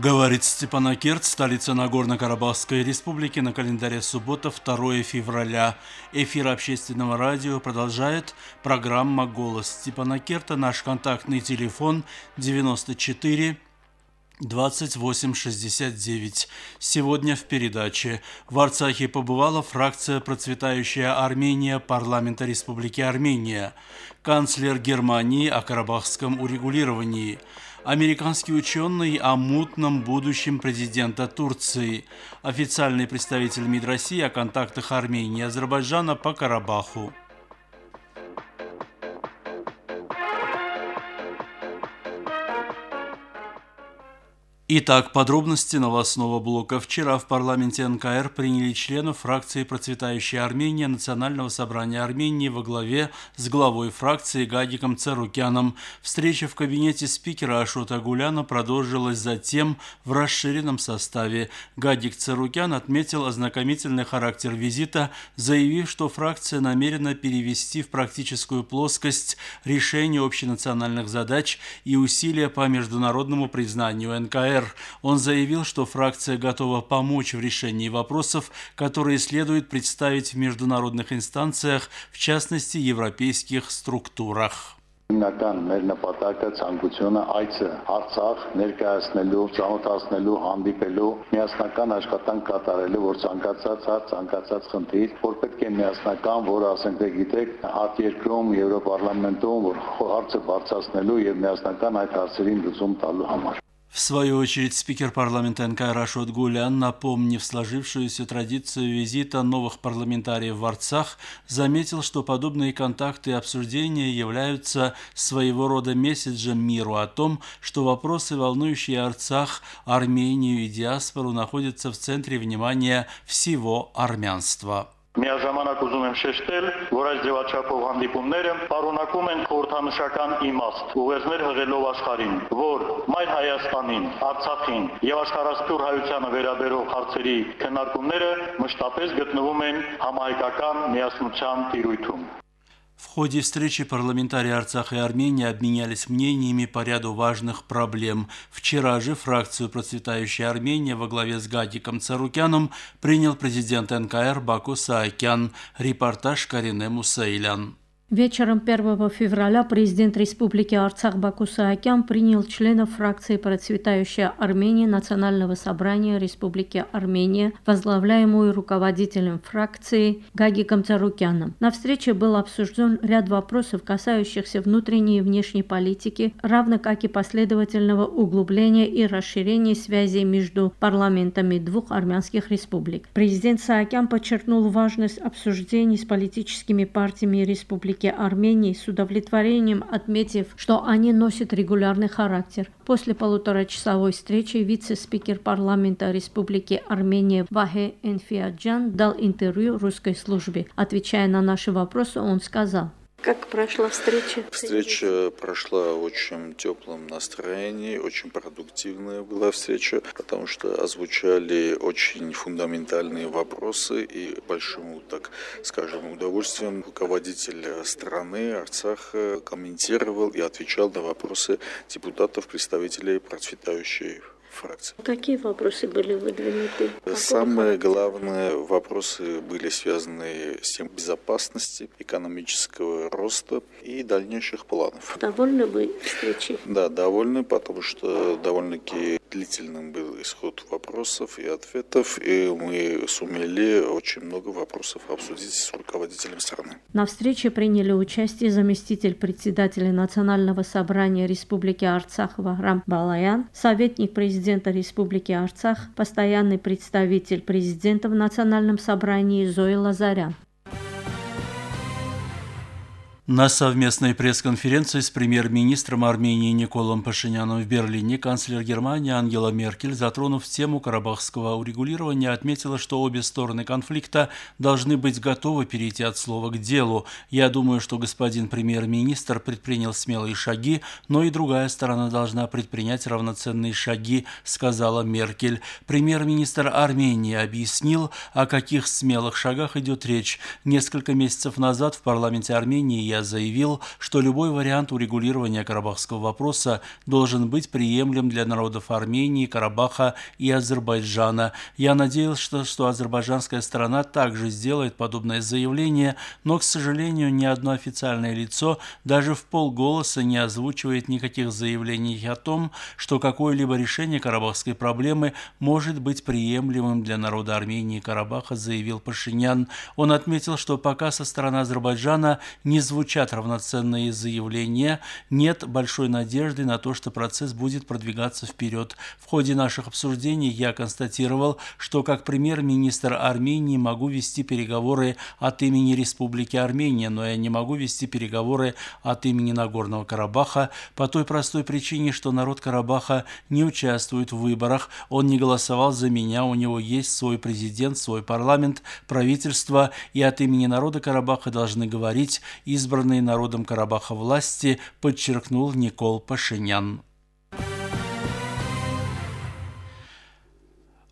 Говорит Степанакерт, столица Нагорно-Карабахской республики, на календаре суббота, 2 февраля. Эфир общественного радио продолжает программа «Голос Степанакерта». Наш контактный телефон 94 2869. Сегодня в передаче. В Арцахе побывала фракция «Процветающая Армения» парламента Республики Армения. Канцлер Германии о карабахском урегулировании – Американский ученый о мутном будущем президента Турции. Официальный представитель МИД России о контактах Армении и Азербайджана по Карабаху. Итак, подробности новостного блока. Вчера в парламенте НКР приняли членов фракции «Процветающая Армения» Национального собрания Армении во главе с главой фракции Гагиком Царукяном. Встреча в кабинете спикера Ашота Гуляна продолжилась затем в расширенном составе. Гагик Царукян отметил ознакомительный характер визита, заявив, что фракция намерена перевести в практическую плоскость решение общенациональных задач и усилия по международному признанию НКР. ЛДПР. Он заявил, что фракция готова помочь в решении вопросов, которые следует представить в международных инстанциях, в частности, европейских структурах. Հիմնական մեր նպատակը ցանկությունը այցը Արցախ ներկայացնելու, ծանոթացնելու, հանդիպելու, միասնական աշխատանք կատարելու, որ ցանկացած հարց, ցանկացած խնդիր, որ պետք է միասնական, որ ասենք թե գիտեք, հատ երկրում, Եվրոպարլամենտում, որ հարցը բարձրացնելու եւ միասնական այդ հարցերին լուծում տալու համար։ в свою очередь, спикер парламента НК Рашид Гулян, напомнив сложившуюся традицию визита новых парламентариев в Арцах, заметил, что подобные контакты и обсуждения являются своего рода месседжем миру о том, что вопросы, волнующие Арцах, Армению и диаспору, находятся в центре внимания всего армянства. Միաժամանակ ուզում եմ շեշտել, որ այս ձևաչափով հանդիպումները պարունակում են խորհրդանշական իմաստ, ուղերձներ հղելով աշխարհին, որ Մայր Հայաստանին, Արցախին եւ աշխարհասփյուր հայությանը վերաբերող հարցերի քննարկումները մշտապես գտնվում են համահայկական միասնության տիրույթում։ В ходе встречи парламентарии Арцаха и Армении обменялись мнениями по ряду важных проблем. Вчера же фракцию «Процветающая Армения» во главе с Гатиком Царукяном принял президент НКР Баку Саакян. Репортаж Карине Мусейлян. Вечером 1 февраля президент Республики Арцах Баку Саакян принял членов фракции «Процветающая Армения» Национального собрания Республики Армения, возглавляемую руководителем фракции Гагиком Царукяном. На встрече был обсужден ряд вопросов, касающихся внутренней и внешней политики, равно как и последовательного углубления и расширения связей между парламентами двух армянских республик. Президент Саакян подчеркнул важность обсуждений с политическими партиями республики Республики Армении с удовлетворением отметив, что они носят регулярный характер. После полуторачасовой встречи вице-спикер парламента Республики Армения Вахе Энфиаджан дал интервью русской службе. Отвечая на наши вопросы, он сказал, как прошла встреча? Встреча прошла в очень теплом настроении, очень продуктивная была встреча, потому что озвучали очень фундаментальные вопросы и большим, так скажем, удовольствием руководитель страны Арцах комментировал и отвечал на вопросы депутатов, представителей процветающей фракции. Какие вопросы были выдвинуты? Самые главные вопросы были связаны с тем безопасности, экономического роста и дальнейших планов. Довольны вы встречей? Да, довольны, потому что довольно-таки длительным был исход вопросов и ответов, и мы сумели очень много вопросов обсудить с руководителем страны. На встрече приняли участие заместитель председателя Национального собрания Республики Арцах Вахрам Балаян, советник президента Республики Арцах, постоянный представитель президента в Национальном собрании Зои Лазарян. На совместной пресс-конференции с премьер-министром Армении Николом Пашиняном в Берлине канцлер Германии Ангела Меркель, затронув тему карабахского урегулирования, отметила, что обе стороны конфликта должны быть готовы перейти от слова к делу. Я думаю, что господин премьер-министр предпринял смелые шаги, но и другая сторона должна предпринять равноценные шаги, сказала Меркель. Премьер-министр Армении объяснил, о каких смелых шагах идет речь. Несколько месяцев назад в парламенте Армении я я заявил, что любой вариант урегулирования карабахского вопроса должен быть приемлем для народов Армении, Карабаха и Азербайджана. Я надеялся, что, что азербайджанская сторона также сделает подобное заявление, но, к сожалению, ни одно официальное лицо даже в полголоса не озвучивает никаких заявлений о том, что какое-либо решение карабахской проблемы может быть приемлемым для народа Армении и Карабаха, заявил Пашинян. Он отметил, что пока со стороны Азербайджана не звучат равноценные заявления, нет большой надежды на то, что процесс будет продвигаться вперед. В ходе наших обсуждений я констатировал, что как премьер-министр Армении могу вести переговоры от имени Республики Армения, но я не могу вести переговоры от имени Нагорного Карабаха по той простой причине, что народ Карабаха не участвует в выборах, он не голосовал за меня, у него есть свой президент, свой парламент, правительство, и от имени народа Карабаха должны говорить избранные народом Карабаха власти, подчеркнул Никол Пашинян.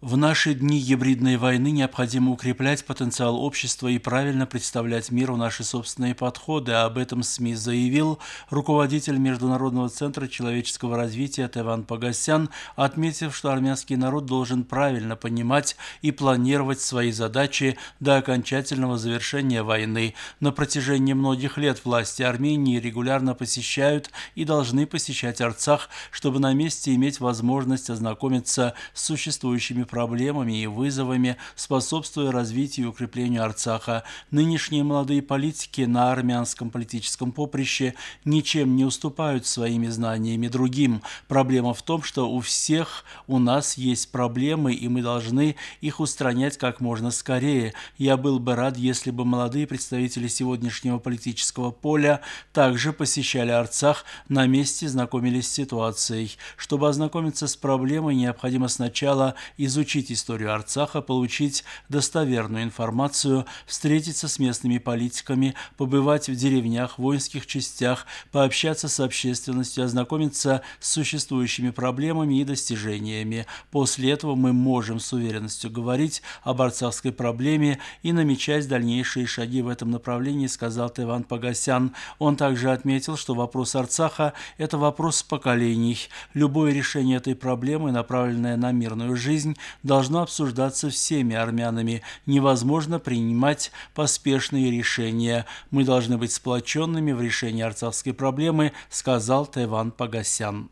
В наши дни гибридной войны необходимо укреплять потенциал общества и правильно представлять миру наши собственные подходы. Об этом СМИ заявил руководитель Международного центра человеческого развития Теван Пагасян, отметив, что армянский народ должен правильно понимать и планировать свои задачи до окончательного завершения войны. На протяжении многих лет власти Армении регулярно посещают и должны посещать Арцах, чтобы на месте иметь возможность ознакомиться с существующими проблемами и вызовами, способствуя развитию и укреплению Арцаха. Нынешние молодые политики на армянском политическом поприще ничем не уступают своими знаниями другим. Проблема в том, что у всех у нас есть проблемы, и мы должны их устранять как можно скорее. Я был бы рад, если бы молодые представители сегодняшнего политического поля также посещали Арцах, на месте знакомились с ситуацией. Чтобы ознакомиться с проблемой, необходимо сначала изучить изучить историю Арцаха, получить достоверную информацию, встретиться с местными политиками, побывать в деревнях, воинских частях, пообщаться с общественностью, ознакомиться с существующими проблемами и достижениями. После этого мы можем с уверенностью говорить об арцахской проблеме и намечать дальнейшие шаги в этом направлении, сказал Теван Пагасян. Он также отметил, что вопрос Арцаха – это вопрос поколений. Любое решение этой проблемы, направленное на мирную жизнь, должно обсуждаться всеми армянами. Невозможно принимать поспешные решения. Мы должны быть сплоченными в решении арцахской проблемы, сказал Тайван Пагасян.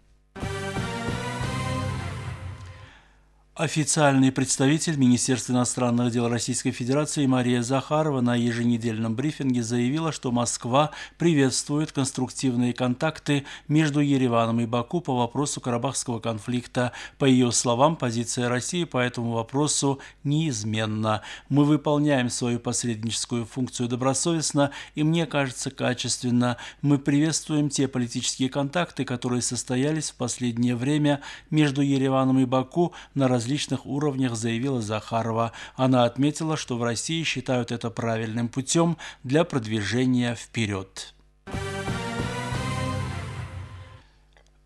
Официальный представитель Министерства иностранных дел Российской Федерации Мария Захарова на еженедельном брифинге заявила, что Москва приветствует конструктивные контакты между Ереваном и Баку по вопросу карабахского конфликта. По ее словам, позиция России по этому вопросу неизменна. Мы выполняем свою посредническую функцию добросовестно и, мне кажется, качественно. Мы приветствуем те политические контакты, которые состоялись в последнее время между Ереваном и Баку на различных различных уровнях, заявила Захарова. Она отметила, что в России считают это правильным путем для продвижения вперед.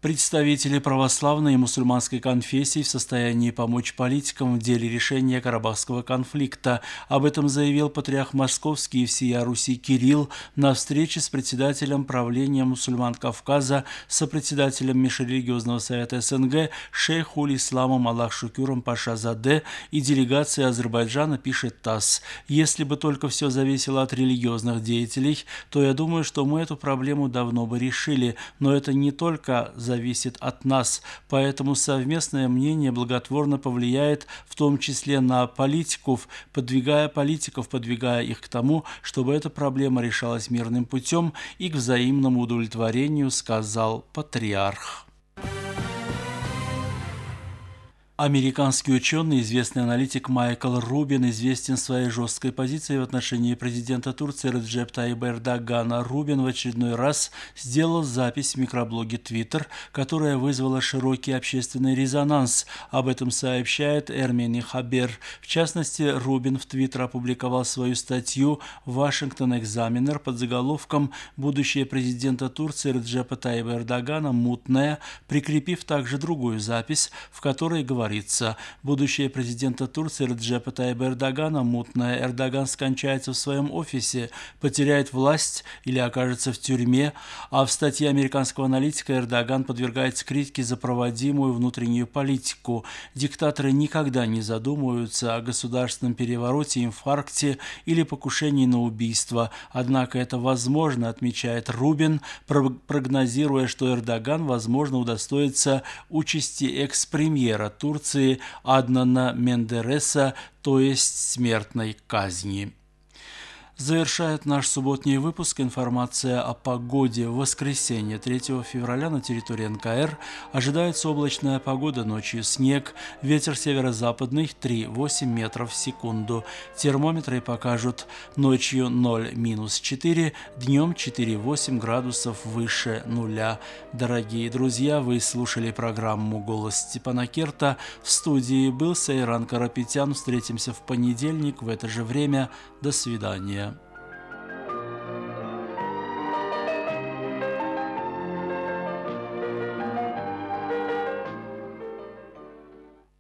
Представители православной и мусульманской конфессий в состоянии помочь политикам в деле решения Карабахского конфликта. Об этом заявил патриарх Московский и всея Руси Кирилл на встрече с председателем правления мусульман Кавказа, сопредседателем Межрелигиозного совета СНГ шейхуль Исламом Аллах Шукюром Пашазаде и делегацией Азербайджана, пишет ТАСС. Если бы только все зависело от религиозных деятелей, то я думаю, что мы эту проблему давно бы решили. Но это не только зависит от нас, поэтому совместное мнение благотворно повлияет в том числе на политиков, подвигая политиков, подвигая их к тому, чтобы эта проблема решалась мирным путем и к взаимному удовлетворению, сказал патриарх. Американский ученый, известный аналитик Майкл Рубин, известен своей жесткой позицией в отношении президента Турции Реджеп Таиба Эрдогана. Рубин в очередной раз сделал запись в микроблоге Twitter, которая вызвала широкий общественный резонанс. Об этом сообщает Эрмени Хабер. В частности, Рубин в Твиттер опубликовал свою статью «Вашингтон Экзаменер» под заголовком «Будущее президента Турции Реджепа Таиба Эрдогана мутное», прикрепив также другую запись, в которой говорится говорится, будущее президента Турции Реджепа Тайба Эрдогана, мутная Эрдоган скончается в своем офисе, потеряет власть или окажется в тюрьме, а в статье американского аналитика Эрдоган подвергается критике за проводимую внутреннюю политику. Диктаторы никогда не задумываются о государственном перевороте, инфаркте или покушении на убийство. Однако это возможно, отмечает Рубин, прогнозируя, что Эрдоган, возможно, удостоится участи экс-премьера Турции Аднана Мендереса, то есть смертной казни. Завершает наш субботний выпуск информация о погоде. В воскресенье 3 февраля на территории НКР ожидается облачная погода, ночью снег, ветер северо-западный 3-8 метров в секунду. Термометры покажут ночью 0 минус 4, днем 4-8 градусов выше нуля. Дорогие друзья, вы слушали программу «Голос Степана Керта». В студии был Сайран Карапетян. Встретимся в понедельник в это же время. До свидания.